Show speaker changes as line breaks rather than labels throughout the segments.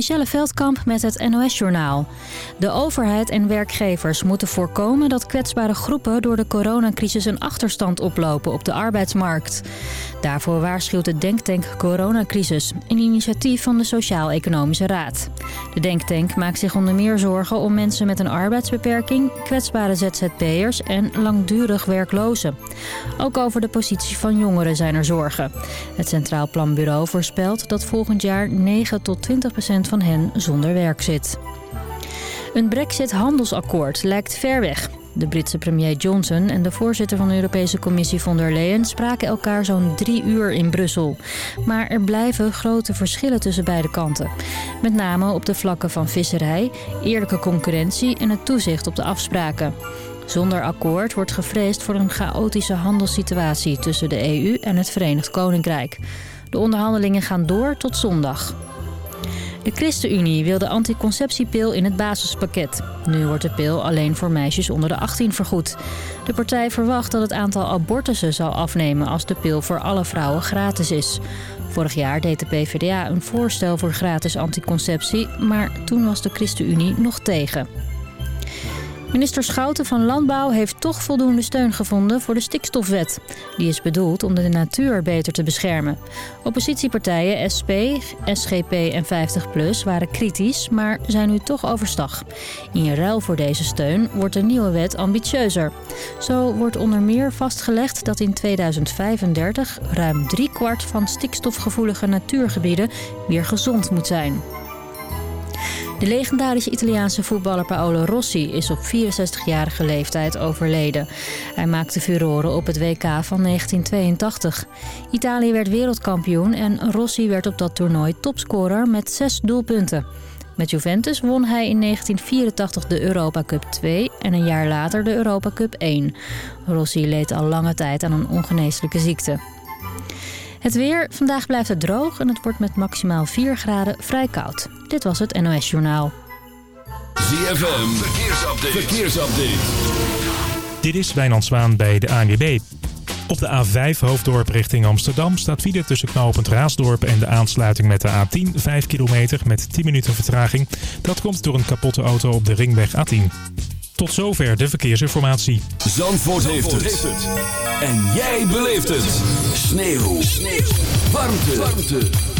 Michelle Veldkamp met het NOS-journaal. De overheid en werkgevers moeten voorkomen dat kwetsbare groepen door de coronacrisis een achterstand oplopen op de arbeidsmarkt. Daarvoor waarschuwt de Denktank Coronacrisis, een initiatief van de Sociaal-Economische Raad. De Denktank maakt zich onder meer zorgen om mensen met een arbeidsbeperking, kwetsbare ZZP'ers en langdurig werklozen. Ook over de positie van jongeren zijn er zorgen. Het Centraal Planbureau voorspelt dat volgend jaar 9 tot 20 procent van hen zonder werk zit. Een brexit-handelsakkoord lijkt ver weg. De Britse premier Johnson en de voorzitter van de Europese Commissie von der Leyen spraken elkaar zo'n drie uur in Brussel. Maar er blijven grote verschillen tussen beide kanten. Met name op de vlakken van visserij, eerlijke concurrentie en het toezicht op de afspraken. Zonder akkoord wordt gevreesd voor een chaotische handelssituatie tussen de EU en het Verenigd Koninkrijk. De onderhandelingen gaan door tot zondag. De ChristenUnie wil de anticonceptiepil in het basispakket. Nu wordt de pil alleen voor meisjes onder de 18 vergoed. De partij verwacht dat het aantal abortussen zal afnemen als de pil voor alle vrouwen gratis is. Vorig jaar deed de PvdA een voorstel voor gratis anticonceptie, maar toen was de ChristenUnie nog tegen. Minister Schouten van Landbouw heeft toch voldoende steun gevonden voor de stikstofwet. Die is bedoeld om de natuur beter te beschermen. Oppositiepartijen SP, SGP en 50PLUS waren kritisch, maar zijn nu toch overstag. In ruil voor deze steun wordt de nieuwe wet ambitieuzer. Zo wordt onder meer vastgelegd dat in 2035 ruim driekwart van stikstofgevoelige natuurgebieden weer gezond moet zijn. De legendarische Italiaanse voetballer Paolo Rossi is op 64-jarige leeftijd overleden. Hij maakte furoren op het WK van 1982. Italië werd wereldkampioen en Rossi werd op dat toernooi topscorer met zes doelpunten. Met Juventus won hij in 1984 de Europa Cup 2 en een jaar later de Europa Cup 1. Rossi leed al lange tijd aan een ongeneeslijke ziekte. Het weer. Vandaag blijft het droog en het wordt met maximaal 4 graden vrij koud. Dit was het NOS Journaal.
ZFM, verkeersupdate. verkeersupdate.
Dit is Wijnand Zwaan bij de ANWB. Op de A5 Hoofddorp richting Amsterdam staat file tussen knooppunt Raasdorp en de aansluiting met de A10 5 kilometer met 10 minuten vertraging. Dat komt door een kapotte auto op de ringweg A10. Tot zover de verkeersinformatie.
Zandvoort, heeft, het. En jij beleeft het. Sneeuw. Sneeuw. Warmte. Warmte.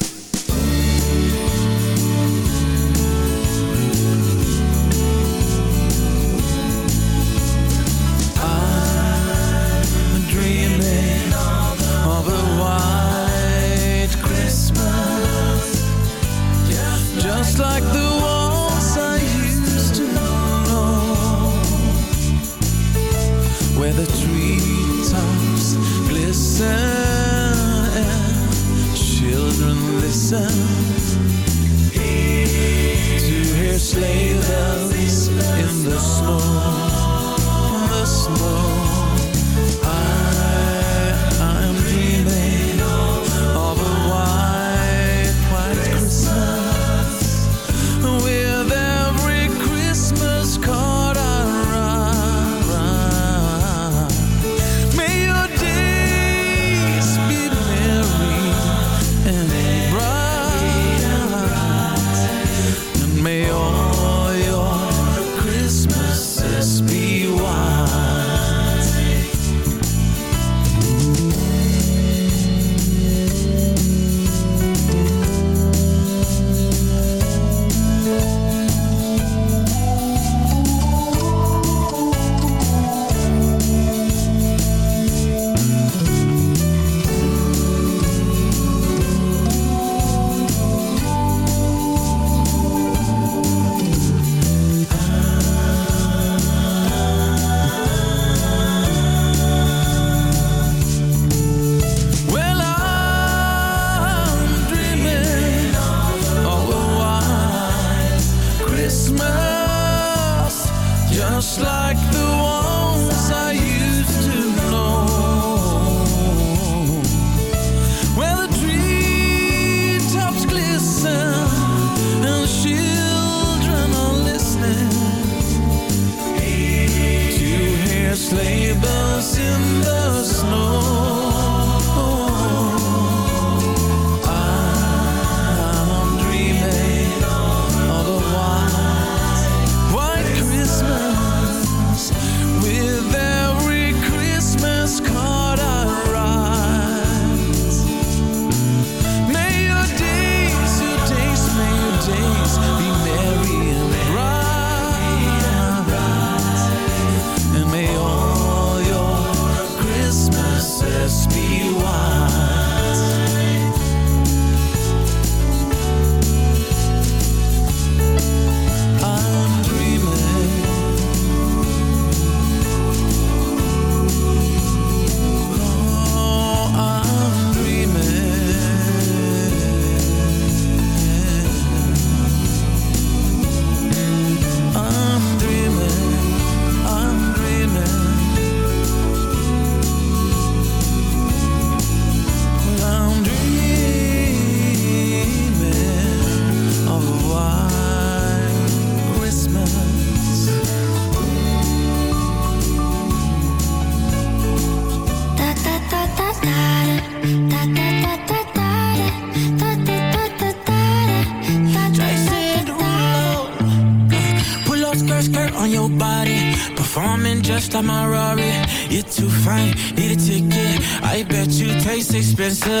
Glisten children listen. To hear sleigh bells
been so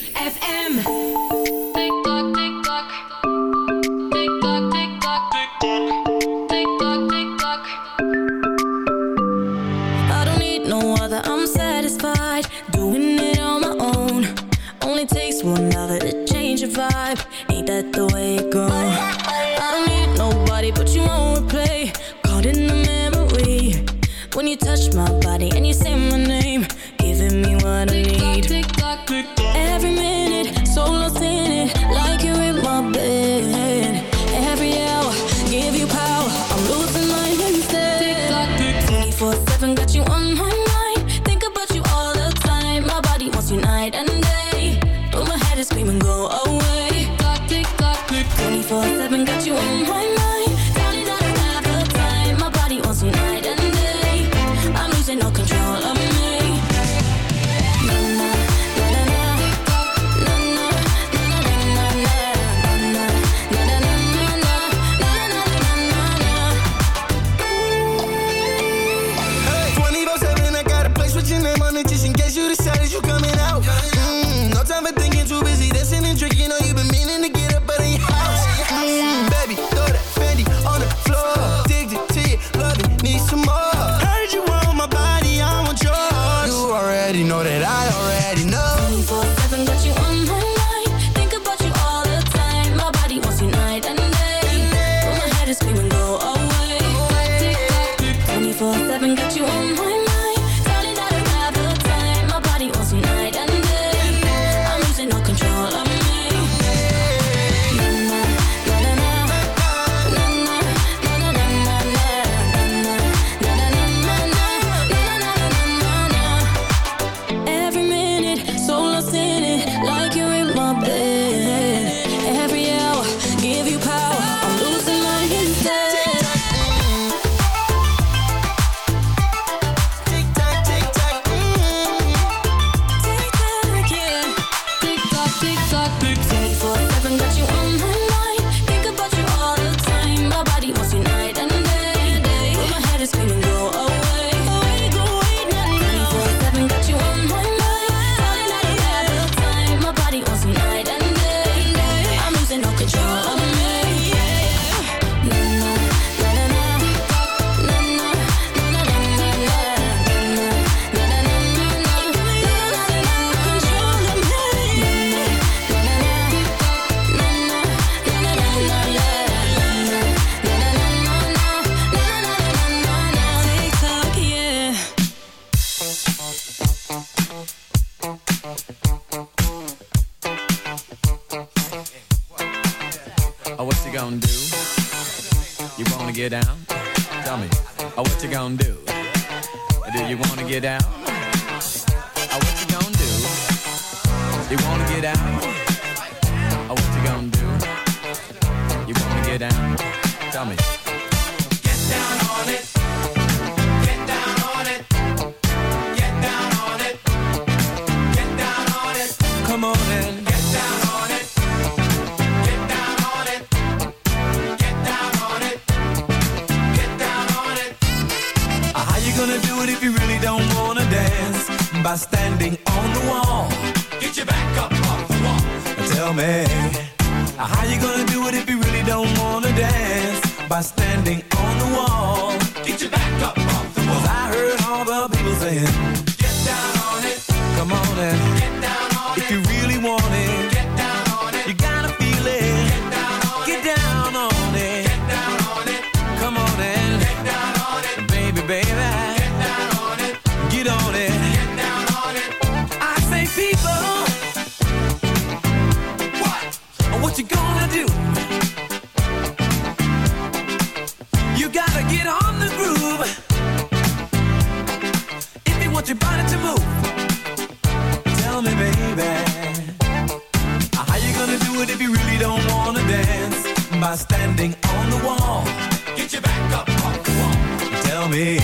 me.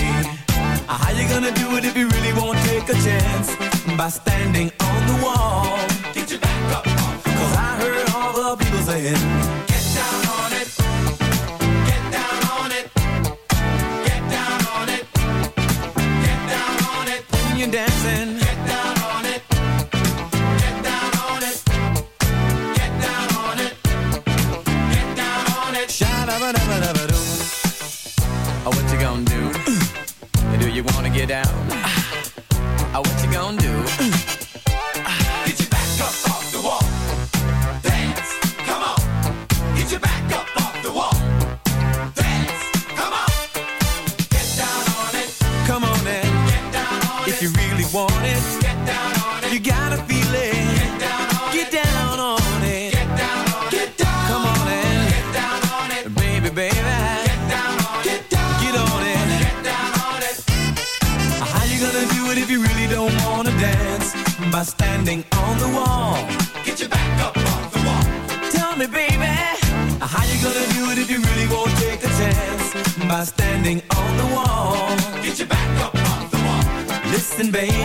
How you gonna do it if you really won't take a chance? By standing on the wall. Get your back up. Cause I heard all the people saying Get down on it. Get down on it. Get down on it. Get down on it. When you're dancing You wanna get down? Uh, ah, what you gonna do? But if you really won't take the chance by standing on the wall, get your back up off the wall. Listen, baby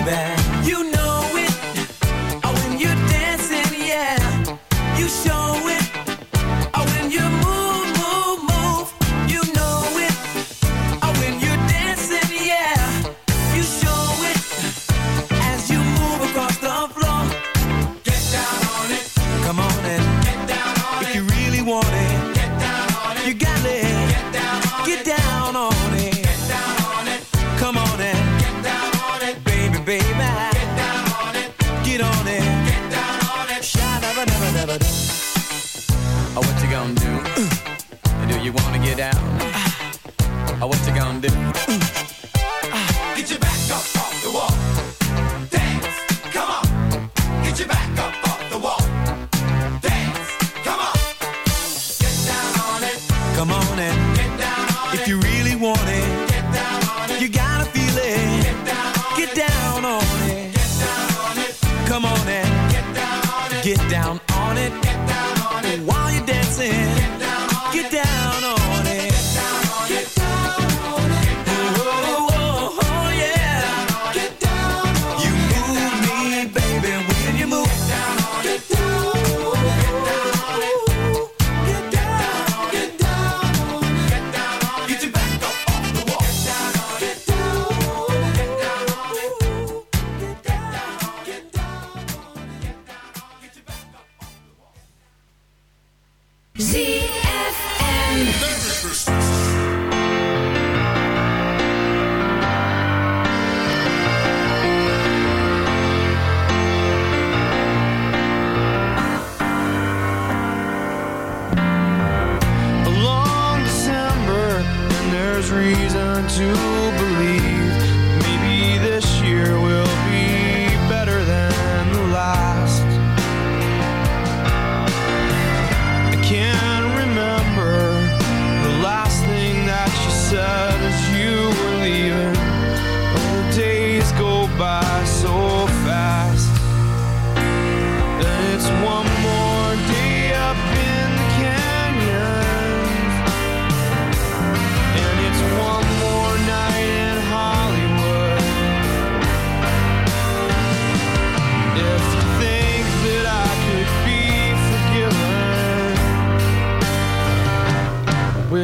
never done. Oh, what you gonna do? do you wanna get out? oh, what you gonna do?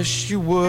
wish you would.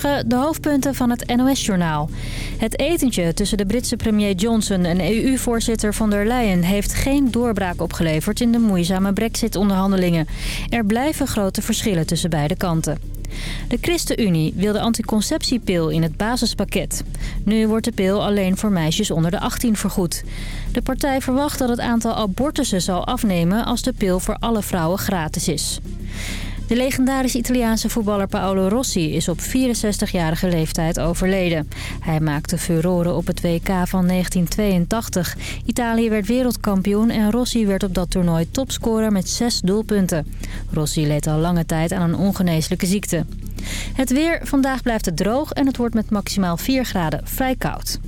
De
hoofdpunten van het NOS-journaal. Het etentje tussen de Britse premier Johnson en EU-voorzitter von der Leyen... heeft geen doorbraak opgeleverd in de moeizame brexit-onderhandelingen. Er blijven grote verschillen tussen beide kanten. De ChristenUnie wil de anticonceptiepil in het basispakket. Nu wordt de pil alleen voor meisjes onder de 18 vergoed. De partij verwacht dat het aantal abortussen zal afnemen... als de pil voor alle vrouwen gratis is. De legendarische Italiaanse voetballer Paolo Rossi is op 64-jarige leeftijd overleden. Hij maakte furoren op het WK van 1982. Italië werd wereldkampioen en Rossi werd op dat toernooi topscorer met zes doelpunten. Rossi leed al lange tijd aan een ongeneeslijke ziekte. Het weer, vandaag blijft het droog en het wordt met maximaal 4 graden vrij koud.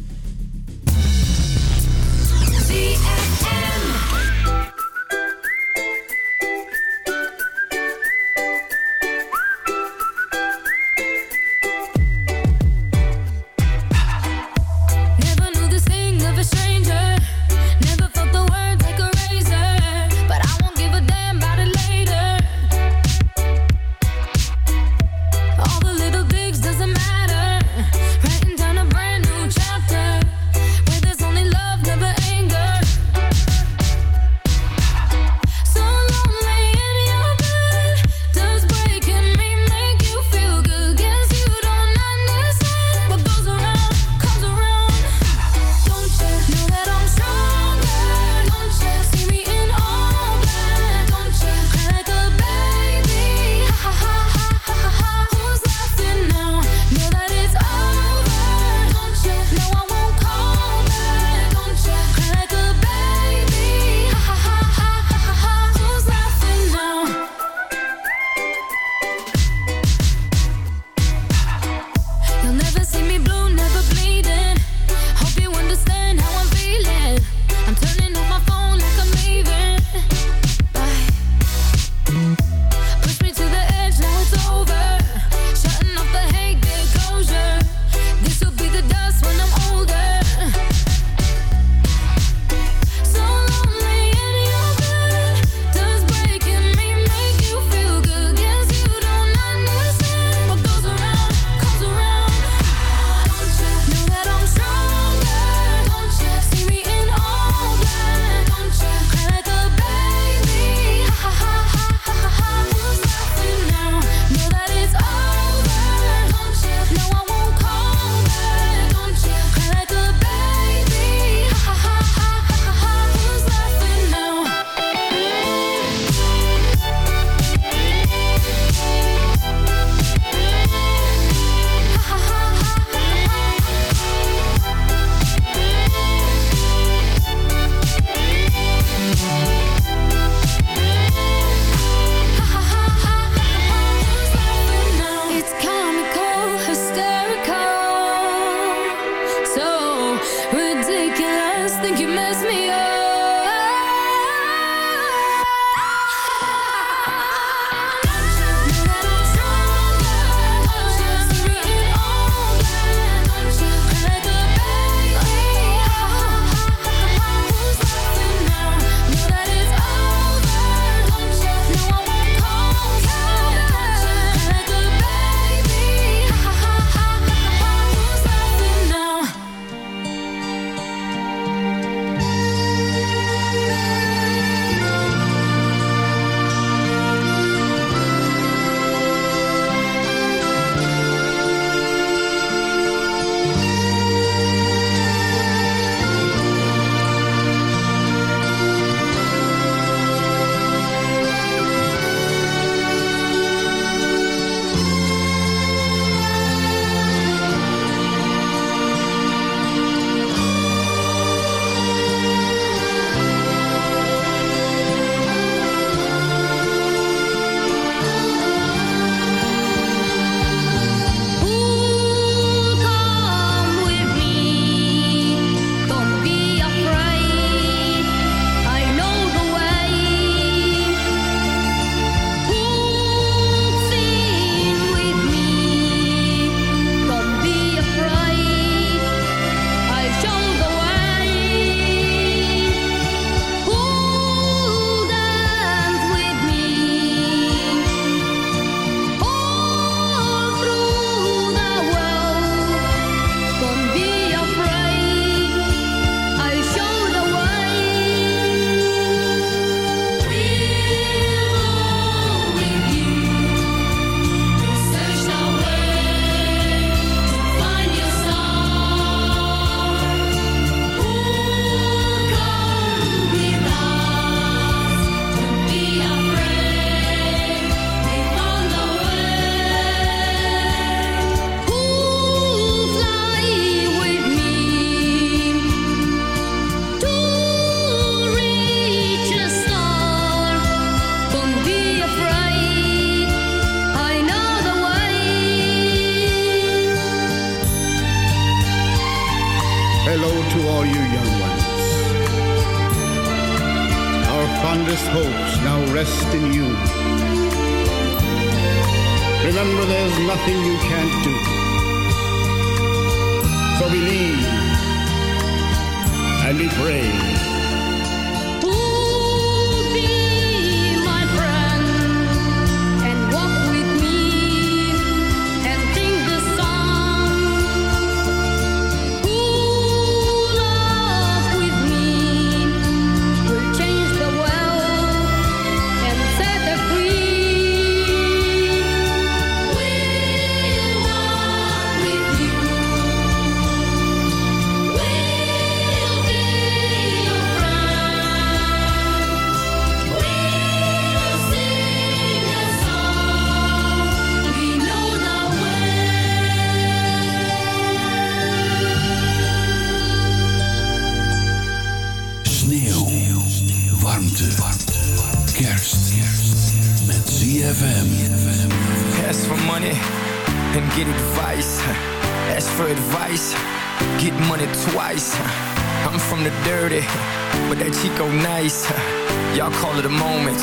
Y'all call it a moment,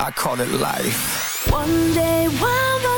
I call it life.
One day one more.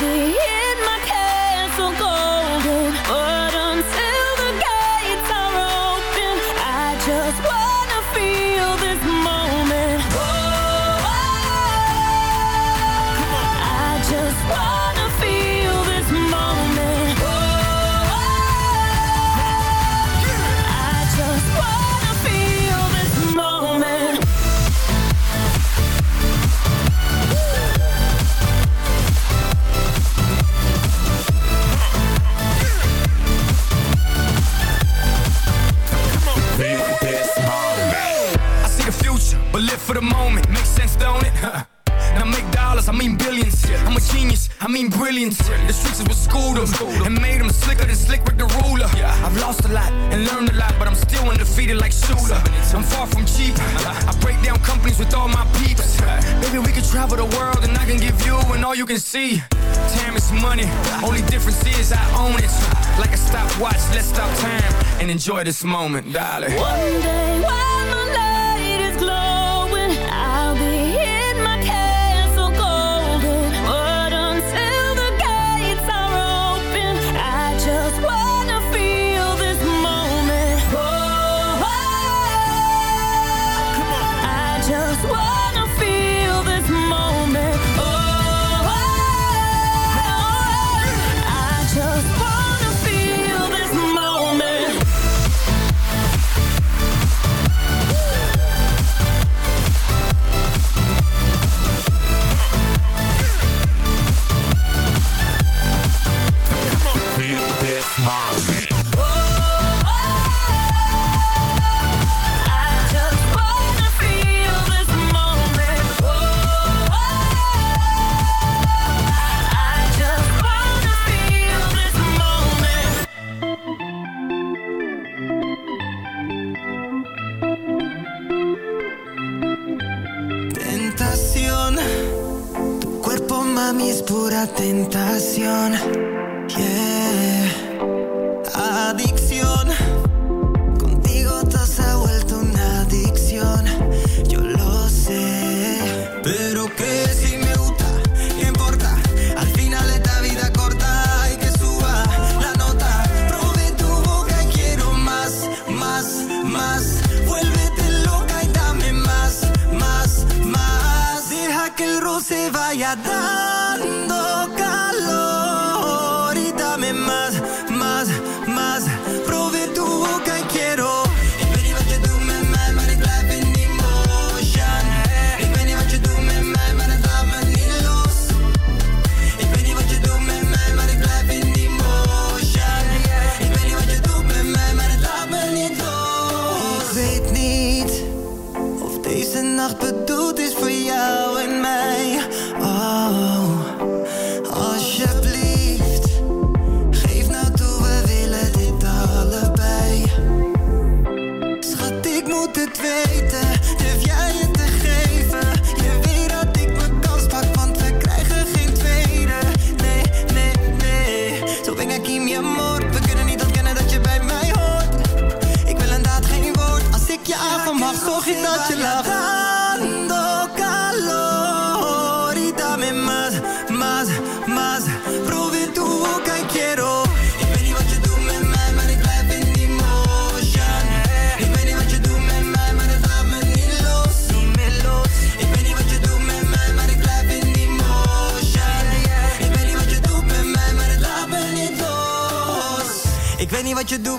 be
here. can see, time is money. Only difference is I own it. Like a stopwatch, let's stop time and enjoy this moment, darling.
One day, one
mami, es pura tentación. Yeah. Adicción